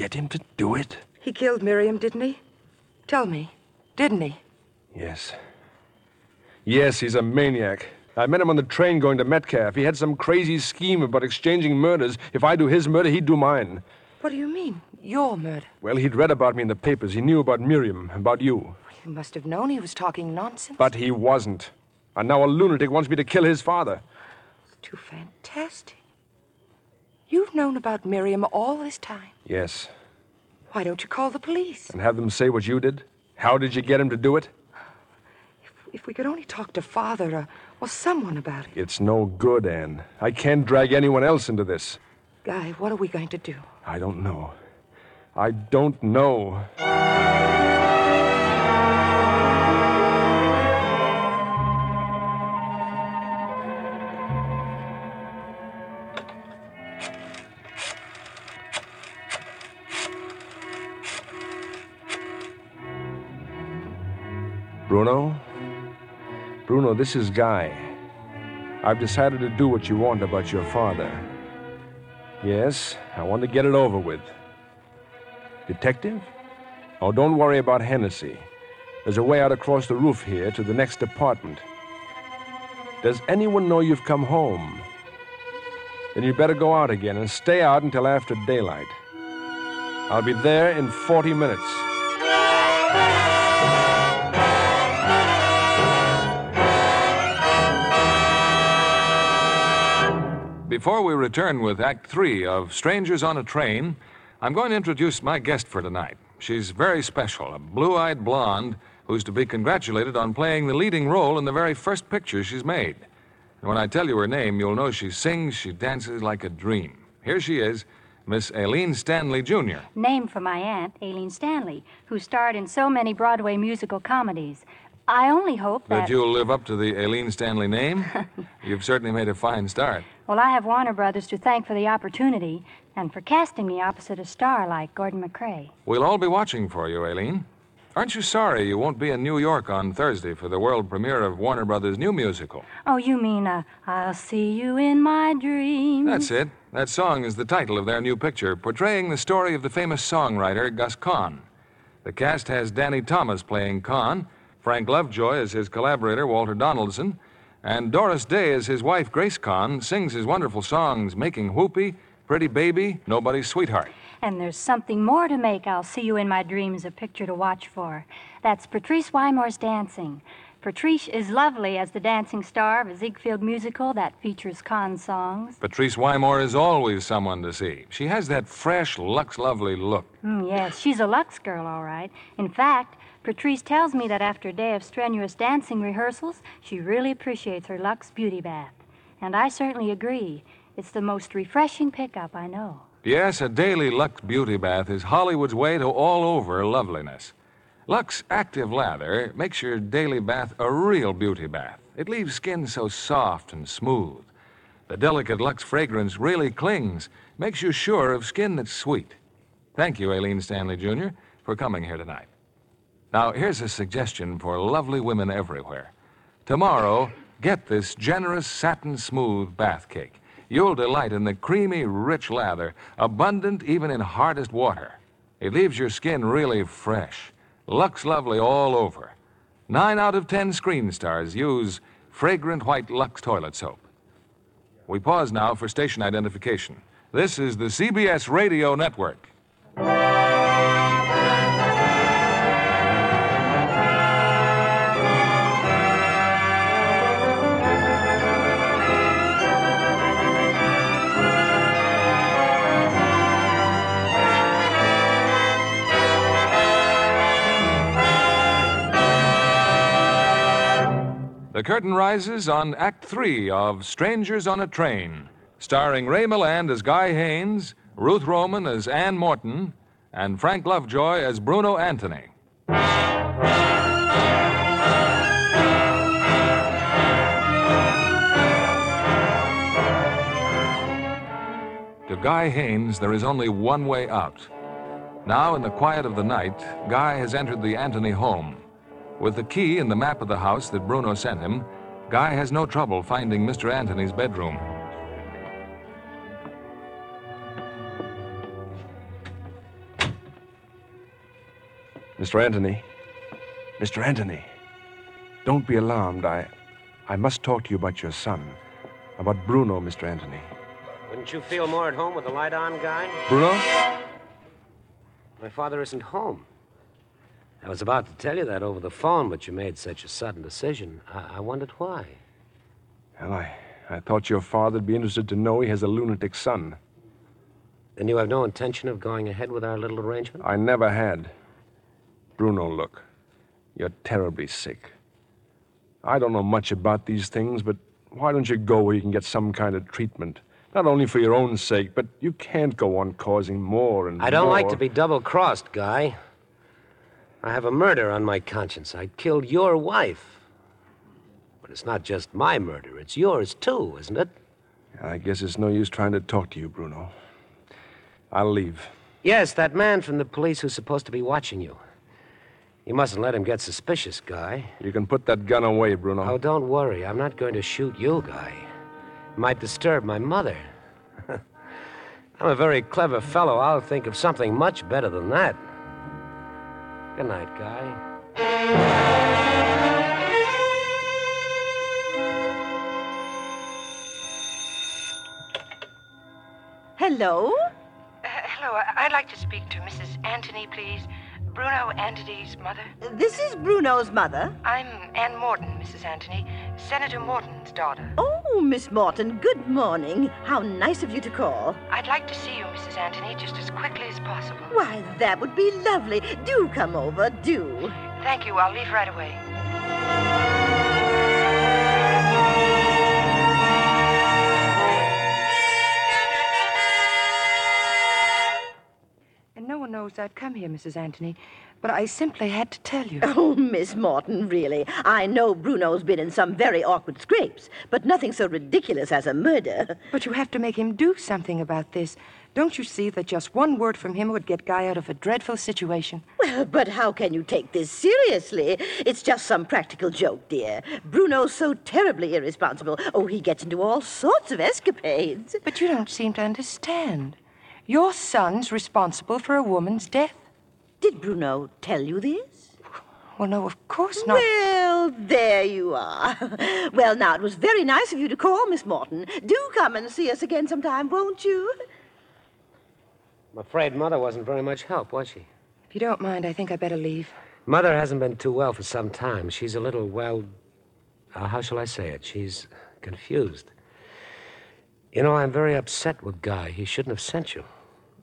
Get him to do it? He killed Miriam, didn't he? Tell me, didn't he? Yes. Yes, he's a maniac. I met him on the train going to Metcalf. He had some crazy scheme about exchanging murders. If I do his murder, he'd do mine. What do you mean? Your murder? Well, he'd read about me in the papers. He knew about Miriam, about you. You must have known he was talking nonsense. But he wasn't. And now a lunatic wants me to kill his father. It's too fantastic. You've known about Miriam all this time. Yes. Why don't you call the police? And have them say what you did? How did you get him to do it? If we could only talk to Father or, or someone about it. It's no good, Anne. I can't drag anyone else into this. Guy, what are we going to do? I don't know. I don't know. Bruno? Bruno, this is Guy. I've decided to do what you want about your father. Yes, I want to get it over with. Detective? Oh, don't worry about Hennessy. There's a way out across the roof here to the next apartment. Does anyone know you've come home? Then you'd better go out again and stay out until after daylight. I'll be there in 40 minutes. Before we return with Act Three of Strangers on a Train, I'm going to introduce my guest for tonight. She's very special, a blue eyed blonde who's to be congratulated on playing the leading role in the very first picture she's made. And when I tell you her name, you'll know she sings, she dances like a dream. Here she is, Miss Aileen Stanley Jr. Named for my aunt, Aileen Stanley, who starred in so many Broadway musical comedies. I only hope that. That you'll live up to the Aileen Stanley name? You've certainly made a fine start. Well, I have Warner Brothers to thank for the opportunity and for casting me opposite a star like Gordon MacRae. We'll all be watching for you, Aileen. Aren't you sorry you won't be in New York on Thursday for the world premiere of Warner Brothers' new musical? Oh, you mean, uh, I'll see you in my dreams? That's it. That song is the title of their new picture, portraying the story of the famous songwriter Gus Kahn. The cast has Danny Thomas playing Kahn, Frank Lovejoy as his collaborator Walter Donaldson, and Doris Day as his wife Grace Kahn sings his wonderful songs Making Whoopee, Pretty Baby, Nobody's Sweetheart. And there's something more to make I'll See You in My Dreams a picture to watch for. That's Patrice Wymore's dancing. Patrice is lovely as the dancing star of a Ziegfeld musical that features Kahn songs. Patrice Wymore is always someone to see. She has that fresh, Lux Lovely look. Mm, yes, she's a Lux girl, all right. In fact, Patrice tells me that after a day of strenuous dancing rehearsals, she really appreciates her Lux beauty bath. And I certainly agree. It's the most refreshing pickup I know. Yes, a daily Lux beauty bath is Hollywood's way to all over loveliness. Lux Active Lather makes your daily bath a real beauty bath. It leaves skin so soft and smooth. The delicate Lux fragrance really clings, makes you sure of skin that's sweet. Thank you, Aileen Stanley Jr., for coming here tonight. Now, here's a suggestion for lovely women everywhere. Tomorrow, get this generous satin smooth bath cake. You'll delight in the creamy, rich lather, abundant even in hardest water. It leaves your skin really fresh. Lux Lovely all over. Nine out of ten screen stars use fragrant white Lux toilet soap. We pause now for station identification. This is the CBS Radio Network. The curtain rises on Act Three of Strangers on a Train, starring Ray Milland as Guy Haines, Ruth Roman as Anne Morton, and Frank Lovejoy as Bruno Anthony. To Guy Haines, there is only one way out. Now, in the quiet of the night, Guy has entered the Anthony home. With the key and the map of the house that Bruno sent him, Guy has no trouble finding Mr. Anthony's bedroom. Mr. Anthony. Mr. Anthony. Don't be alarmed. I. I must talk to you about your son. About Bruno, Mr. Anthony. Wouldn't you feel more at home with the light on, Guy? Bruno? My father isn't home. I was about to tell you that over the phone, but you made such a sudden decision. I, I wondered why. Well, I, I thought your father'd be interested to know he has a lunatic son. Then you have no intention of going ahead with our little arrangement? I never had. Bruno, look. You're terribly sick. I don't know much about these things, but why don't you go where you can get some kind of treatment? Not only for your own sake, but you can't go on causing more and more. I don't more. like to be double crossed, Guy. I have a murder on my conscience. I killed your wife. But it's not just my murder, it's yours, too, isn't it? I guess it's no use trying to talk to you, Bruno. I'll leave. Yes, that man from the police who's supposed to be watching you. You mustn't let him get suspicious, Guy. You can put that gun away, Bruno. Oh, don't worry. I'm not going to shoot you, Guy. It might disturb my mother. I'm a very clever fellow. I'll think of something much better than that. Good night, Guy. Hello? Uh, hello, I- I'd like to speak to Mrs. Anthony, please. Bruno Anthony's mother. This is Bruno's mother. I'm Anne Morton, Mrs. Anthony, Senator Morton's daughter. Oh, Oh, Miss Morton, good morning. How nice of you to call. I'd like to see you, Mrs. Anthony, just as quickly as possible. Why, that would be lovely. Do come over, do. Thank you. I'll leave right away. Knows I'd come here, Mrs. Anthony, but I simply had to tell you. Oh, Miss Morton, really. I know Bruno's been in some very awkward scrapes, but nothing so ridiculous as a murder. But you have to make him do something about this. Don't you see that just one word from him would get Guy out of a dreadful situation? Well, but how can you take this seriously? It's just some practical joke, dear. Bruno's so terribly irresponsible. Oh, he gets into all sorts of escapades. But you don't seem to understand. Your son's responsible for a woman's death. Did Bruno tell you this? Well, no, of course not. Well, there you are. Well, now, it was very nice of you to call, Miss Morton. Do come and see us again sometime, won't you? I'm afraid Mother wasn't very much help, was she? If you don't mind, I think I better leave. Mother hasn't been too well for some time. She's a little, well, uh, how shall I say it? She's confused. You know, I'm very upset with Guy. He shouldn't have sent you.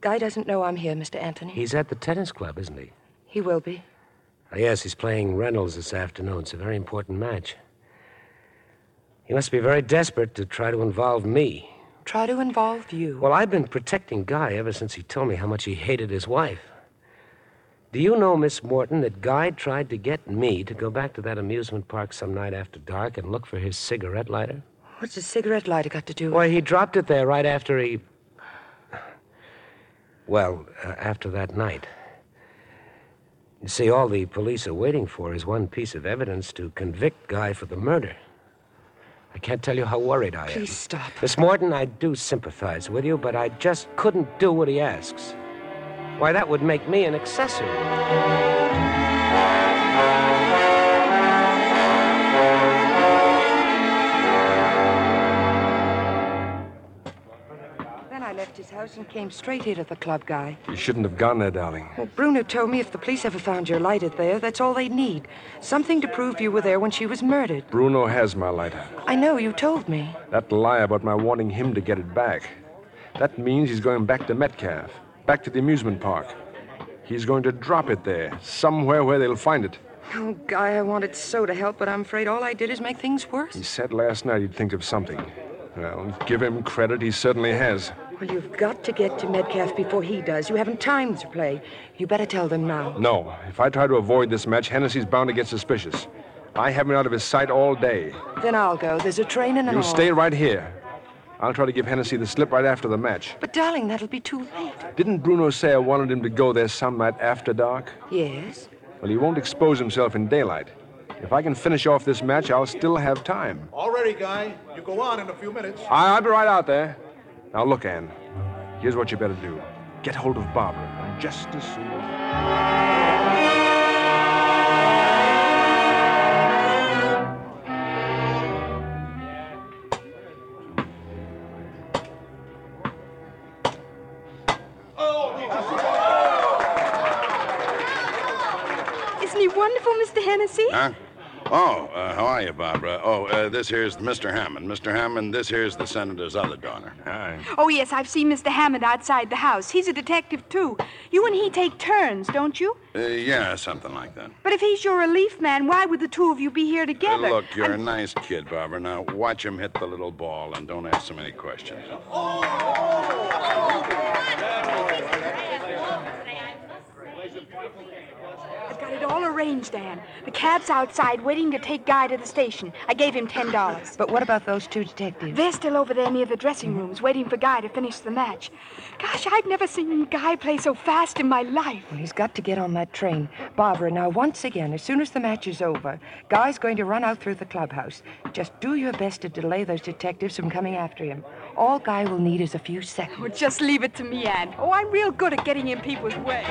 Guy doesn't know I'm here, Mr. Anthony. He's at the tennis club, isn't he? He will be. Uh, yes, he's playing Reynolds this afternoon. It's a very important match. He must be very desperate to try to involve me. Try to involve you. Well, I've been protecting Guy ever since he told me how much he hated his wife. Do you know, Miss Morton, that Guy tried to get me to go back to that amusement park some night after dark and look for his cigarette lighter? What's a cigarette lighter got to do with Why, he dropped it there right after he. Well, uh, after that night. You see, all the police are waiting for is one piece of evidence to convict Guy for the murder. I can't tell you how worried I am. Please stop. Miss Morton, I do sympathize with you, but I just couldn't do what he asks. Why, that would make me an accessory. House and came straight here to the club, Guy. You shouldn't have gone there, darling. Well, Bruno told me if the police ever found your lighter there, that's all they'd need. Something to prove you were there when she was murdered. Bruno has my lighter. I know, you told me. That lie about my wanting him to get it back. That means he's going back to Metcalf, back to the amusement park. He's going to drop it there, somewhere where they'll find it. Oh, Guy, I wanted so to help, but I'm afraid all I did is make things worse. He said last night he'd think of something. Well, give him credit, he certainly has. Well, you've got to get to Metcalf before he does. You haven't time to play. You better tell them now. No, if I try to avoid this match, Hennessy's bound to get suspicious. I have him out of his sight all day. Then I'll go. There's a train and an You all. stay right here. I'll try to give Hennessy the slip right after the match. But, darling, that'll be too late. Didn't Bruno say I wanted him to go there some night after dark? Yes? Well, he won't expose himself in daylight. If I can finish off this match, I'll still have time. All ready, Guy. You go on in a few minutes. I- I'll be right out there. Now, look, Anne, Here's what you better do get hold of Barbara. And just as soon as. Isn't he wonderful, Mr. Hennessy? Huh? Oh, uh, how are you, Barbara? Oh, uh, this here's Mr. Hammond. Mr. Hammond, this here's the senator's other daughter. Hi. Oh, yes, I've seen Mr. Hammond outside the house. He's a detective, too. You and he take turns, don't you? Uh, yeah, something like that. But if he's your relief man, why would the two of you be here Uh, together? look, you're a nice kid, Barbara. Now, watch him hit the little ball and don't ask so many questions. I've got it all arranged, Anne. The cab's outside waiting to take Guy to the station. I gave him ten dollars. But what about those two detectives? They're still over there near the dressing rooms, waiting for Guy to finish the match. Gosh, I've never seen Guy play so fast in my life. Well, he's got to get on that train. Barbara, now, once again, as soon as the match is over, Guy's going to run out through the clubhouse. Just do your best to delay those detectives from coming after him. All Guy will need is a few seconds. Oh, just leave it to me, Anne. Oh, I'm real good at getting in people's way.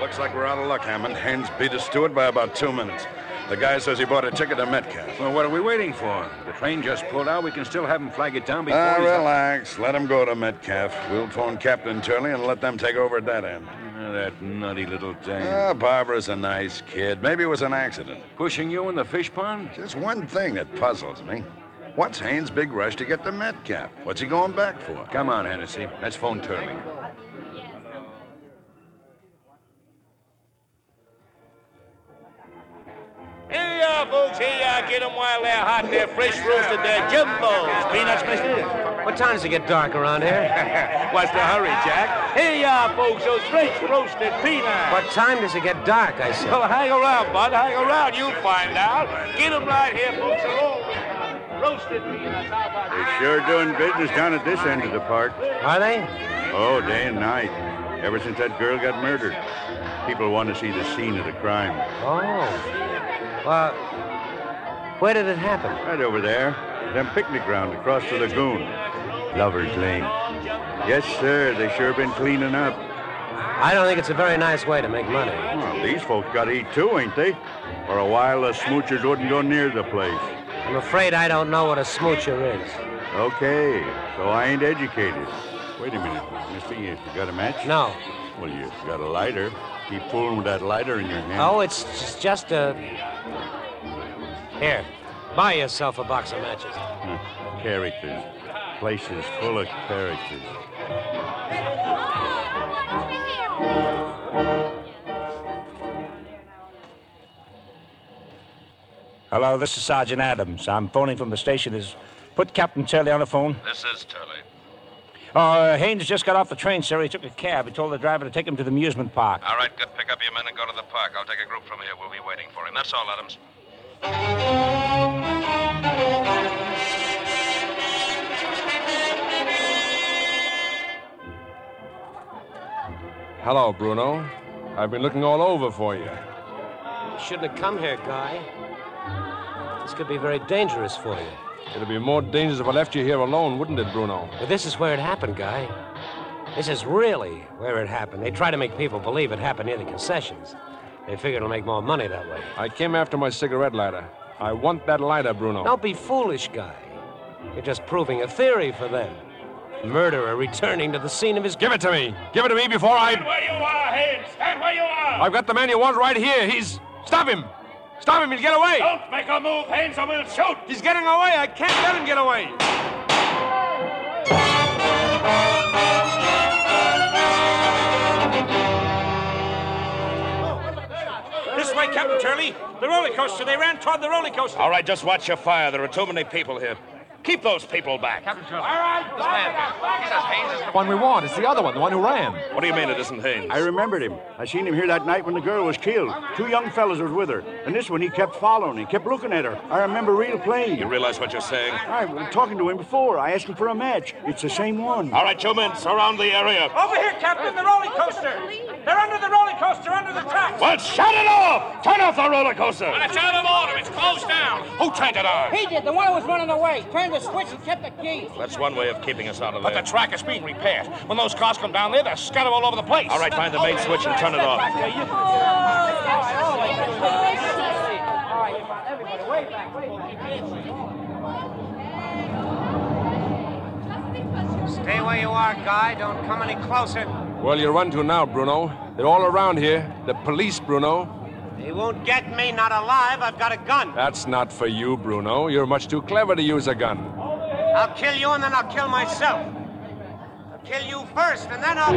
Looks like we're out of luck, Hammond. Haines beat us to it by about two minutes. The guy says he bought a ticket to Metcalf. Well, what are we waiting for? The train just pulled out. We can still have him flag it down before Ah, he's... relax. Let him go to Metcalf. We'll phone Captain Turley and let them take over at that end. Oh, that nutty little thing. Ah, Barbara's a nice kid. Maybe it was an accident. Pushing you in the fish pond? Just one thing that puzzles me. What's Haines' big rush to get to Metcalf? What's he going back for? Come on, Hennessy. Let's phone Turley. Here you are, folks. Here you are. Get them while they're hot. They're fresh roasted. They're jumbos. Peanuts, mister? What time does it get dark around here? What's the hurry, Jack? Here you are, folks. Those fresh roasted peanuts. What time does it get dark, I said? Well, oh, hang around, bud. Hang around. You'll find out. Get them right here, folks. Along with roasted peanuts. How about They're sure doing business down at this end of the park. Are they? Oh, day and night. Ever since that girl got murdered. People want to see the scene of the crime. Oh. Well, where did it happen? Right over there. Them picnic ground across the lagoon. Lover's Lane. Yes, sir. They sure been cleaning up. I don't think it's a very nice way to make money. Well, these folks got to eat too, ain't they? For a while, the smoochers wouldn't go near the place. I'm afraid I don't know what a smoocher is. Okay, so I ain't educated. Wait a minute, mister. You got a match? No. Well, you got a lighter. Keep fooling with that lighter in your hand. Oh, it's just, just a. Here, buy yourself a box of matches. Characters. Places full of characters. Hello, this is Sergeant Adams. I'm phoning from the station. Is put Captain Turley on the phone. This is Turley. Uh, Haynes just got off the train, sir. He took a cab. He told the driver to take him to the amusement park. All right, good. Pick up your men and go to the park. I'll take a group from here. We'll be waiting for him. That's all, Adams. Hello, Bruno. I've been looking all over for you. You shouldn't have come here, Guy. This could be very dangerous for you. It'd be more dangerous if I left you here alone, wouldn't it, Bruno? But this is where it happened, Guy. This is really where it happened. They try to make people believe it happened near the concessions. They figure it'll make more money that way. I came after my cigarette lighter. I want that lighter, Bruno. Don't be foolish, Guy. You're just proving a theory for them. Murderer returning to the scene of his. Give it to me. Give it to me before I. Stand where you are, Haines. Stand where you are. I've got the man you want right here. He's. Stop him! Stop him! He'll get away! Don't make a move, Haines, or we'll shoot. He's getting away. I can't let him get away. This way, Captain Turley. The roller coaster. They ran toward the roller coaster. All right, just watch your fire. There are too many people here. Keep those people back. Captain Turley. The one we want. It's the other one, the one who ran. What do you mean it isn't Haines? I remembered him. I seen him here that night when the girl was killed. Two young fellas was with her. And this one, he kept following. He kept looking at her. I remember real plain. You realize what you're saying? I was talking to him before. I asked him for a match. It's the same one. All right, you men, surround the area. Over here, Captain. The roller coaster. They're under the roller coaster, under the tracks. Well, shut it off! Turn off the roller coaster! Well, it's out of order. It's closed down. Who turned it on? He did. The one who was running away. Turned the switch and kept the key. That's one way of keeping us out of But the track is being repaired. When those cars come down there, they're scattered all over the place. All right, find the main switch and turn it off. Stay where you are, Guy. Don't come any closer. Well, you run to now, Bruno. They're all around here. The police, Bruno. They won't get me, not alive. I've got a gun. That's not for you, Bruno. You're much too clever to use a gun. I'll kill you and then I'll kill myself. I'll kill you first and then I'll.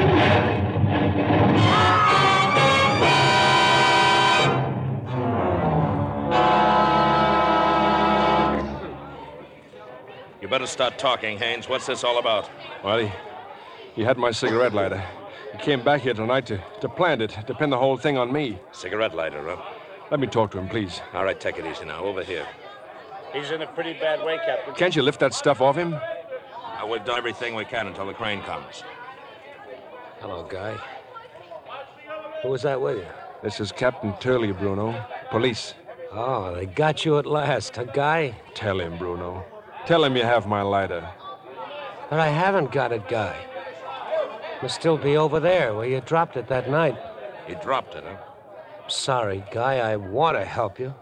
You better start talking, Haines. What's this all about? Well, he, he had my cigarette lighter. He came back here tonight to, to plant it, to pin the whole thing on me. Cigarette lighter, huh? Let me talk to him, please. All right, take it easy now. Over here. He's in a pretty bad way, Captain. Can't you lift that stuff off him? Now, we've done everything we can until the crane comes. Hello, Guy. Who was that with you? This is Captain Turley, Bruno. Police. Oh, they got you at last, huh, Guy? Tell him, Bruno. Tell him you have my lighter. But I haven't got it, Guy. Must still be over there where you dropped it that night. You dropped it, huh? Sorry, Guy. I want to help you.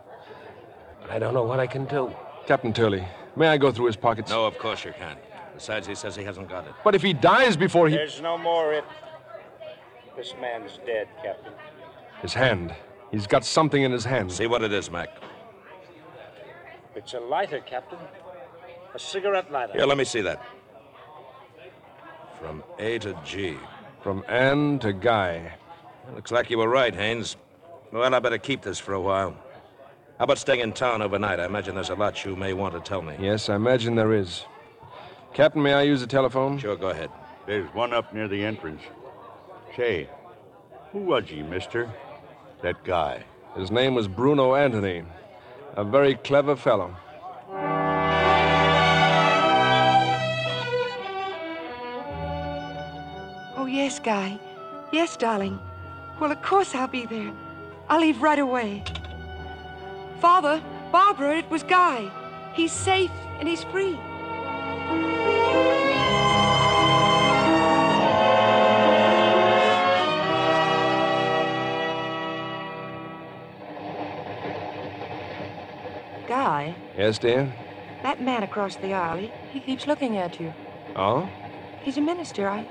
But I don't know what I can do. Captain Turley, may I go through his pockets? No, of course you can't. Besides, he says he hasn't got it. But if he dies before he. There's no more it. This man's dead, Captain. His hand. He's got something in his hand. See what it is, Mac. It's a lighter, Captain. A cigarette lighter. Here, let me see that. From A to G. From Ann to Guy. Looks like you were right, Haines. Well, I better keep this for a while. How about staying in town overnight? I imagine there's a lot you may want to tell me. Yes, I imagine there is. Captain, may I use the telephone? Sure, go ahead. There's one up near the entrance. Say, who was he, mister? That guy. His name was Bruno Anthony. A very clever fellow. Yes, Guy. Yes, darling. Well, of course I'll be there. I'll leave right away. Father, Barbara, it was Guy. He's safe and he's free. Guy, Yes, dear? that man across the aisle, he, he keeps looking at you. Oh? He's a minister. I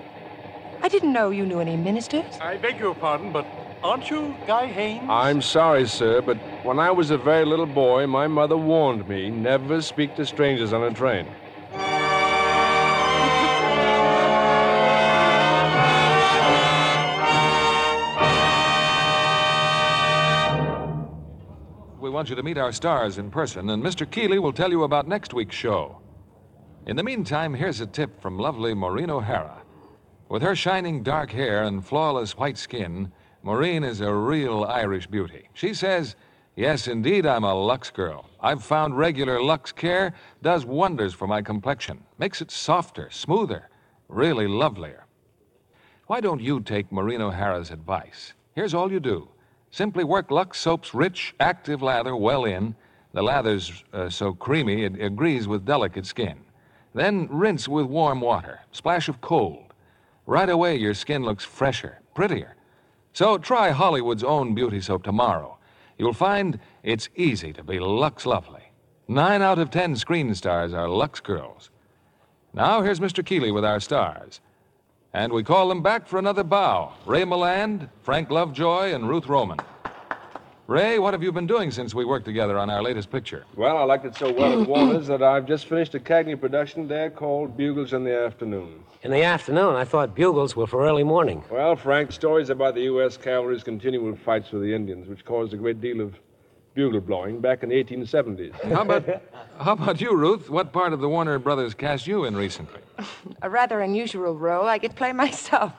I didn't know you knew any ministers. I beg your pardon, but aren't you Guy Haines? I'm sorry, sir, but when I was a very little boy, my mother warned me never speak to strangers on a train. We want you to meet our stars in person, and Mr. Keighley will tell you about next week's show. In the meantime, here's a tip from lovely Maureen O'Hara. With her shining dark hair and flawless white skin, Maureen is a real Irish beauty. She says, Yes, indeed, I'm a Lux girl. I've found regular Lux Care does wonders for my complexion, makes it softer, smoother, really lovelier. Why don't you take Maureen O'Hara's advice? Here's all you do simply work Lux Soap's rich, active lather well in. The lather's uh, so creamy it agrees with delicate skin. Then rinse with warm water, splash of cold. Right away, your skin looks fresher, prettier. So try Hollywood's own beauty soap tomorrow. You'll find it's easy to be Lux Lovely. Nine out of ten screen stars are Lux girls. Now, here's Mr. Keighley with our stars. And we call them back for another bow Ray Milland, Frank Lovejoy, and Ruth Roman. Ray, what have you been doing since we worked together on our latest picture? Well, I liked it so well at Warner's that I've just finished a Cagney production there called Bugles in the Afternoon. In the afternoon, I thought bugles were for early morning. Well, Frank, stories about the U.S. cavalry's continual fights with the Indians, which caused a great deal of bugle blowing back in the 1870s. How about, how about you, Ruth? What part of the Warner Brothers cast you in recently? A rather unusual role. I get to play myself.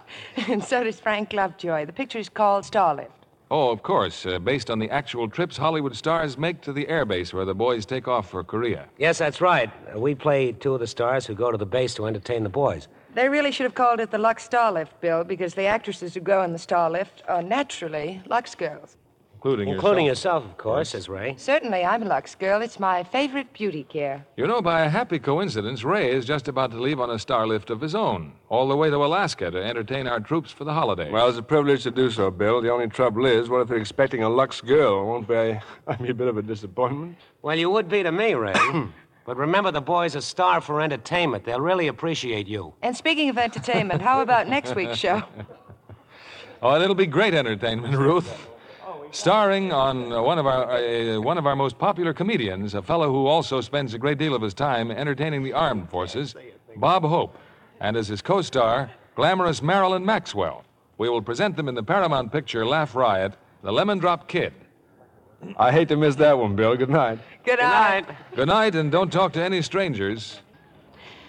and so does Frank Lovejoy. The picture is called Starlift. Oh, of course, uh, based on the actual trips Hollywood stars make to the airbase where the boys take off for Korea. Yes, that's right. Uh, We play two of the stars who go to the base to entertain the boys. They really should have called it the Lux Starlift, Bill, because the actresses who go in the Starlift are naturally Lux girls. Including, Including yourself. yourself, of course, says Ray. Certainly, I'm a Lux girl. It's my favorite beauty care. You know, by a happy coincidence, Ray is just about to leave on a starlift of his own, all the way to Alaska to entertain our troops for the holiday. Well, it's a privilege to do so, Bill. The only trouble is, what if they're expecting a Lux girl? Won't be, I mean, a bit of a disappointment? Well, you would be to me, Ray. but remember, the boys are starved for entertainment. They'll really appreciate you. And speaking of entertainment, how about next week's show? Oh, it'll be great entertainment, Ruth. Starring on uh, one of our uh, one of our most popular comedians, a fellow who also spends a great deal of his time entertaining the armed forces, Bob Hope, and as his co-star, glamorous Marilyn Maxwell. We will present them in the Paramount picture Laugh Riot, The Lemon Drop Kid. I hate to miss that one, Bill. Good night. Good night. Good night, and don't talk to any strangers.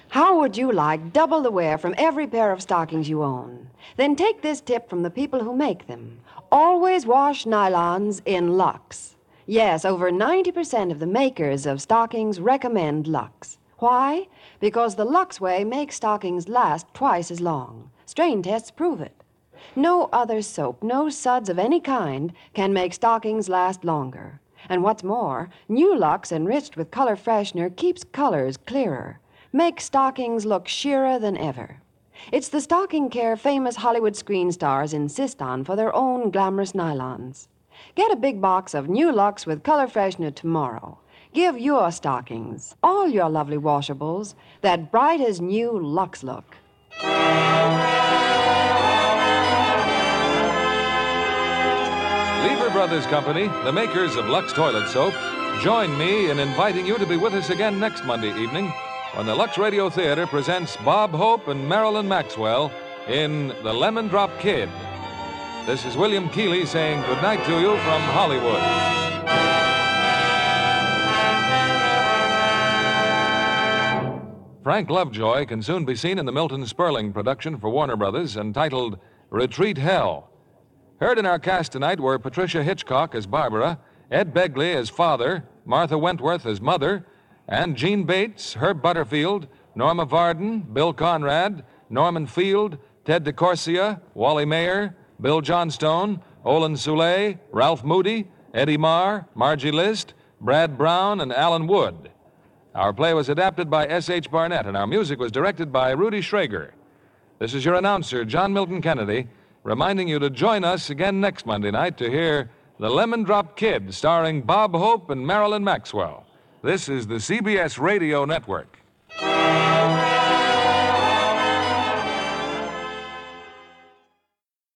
How would you like double the wear from every pair of stockings you own? Then take this tip from the people who make them. Always wash nylons in Lux. Yes, over 90% of the makers of stockings recommend Lux. Why? Because the Lux way makes stockings last twice as long. Strain tests prove it. No other soap, no suds of any kind, can make stockings last longer. And what's more, new Lux enriched with color freshener keeps colors clearer, makes stockings look sheerer than ever. It's the stocking care famous Hollywood screen stars insist on for their own glamorous nylons. Get a big box of new Lux with color freshener tomorrow. Give your stockings, all your lovely washables, that bright as new Lux look. Lever Brothers Company, the makers of Lux Toilet Soap, join me in inviting you to be with us again next Monday evening when the Lux Radio Theater presents Bob Hope and Marilyn Maxwell in The Lemon Drop Kid. This is William Keighley saying goodnight to you from Hollywood. Frank Lovejoy can soon be seen in the Milton Sperling production for Warner Brothers entitled Retreat Hell. Heard in our cast tonight were Patricia Hitchcock as Barbara, Ed Begley as father, Martha Wentworth as mother, and Jeanne Bates, Herb Butterfield, Norma Varden, Bill Conrad, Norman Field, Ted DeCorsia, Wally Maher, Bill Johnstone, Olin Soule, Ralph Moody, Eddie Marr, Margie Liszt, Brad Brown, and Alan Wood. Our play was adapted by S.H. Barnett, and our music was directed by Rudy Schrager. This is your announcer, John Milton Kennedy, reminding you to join us again next Monday night to hear The Lemon Drop Kid, starring Bob Hope and Marilyn Maxwell. This is the CBS Radio Network.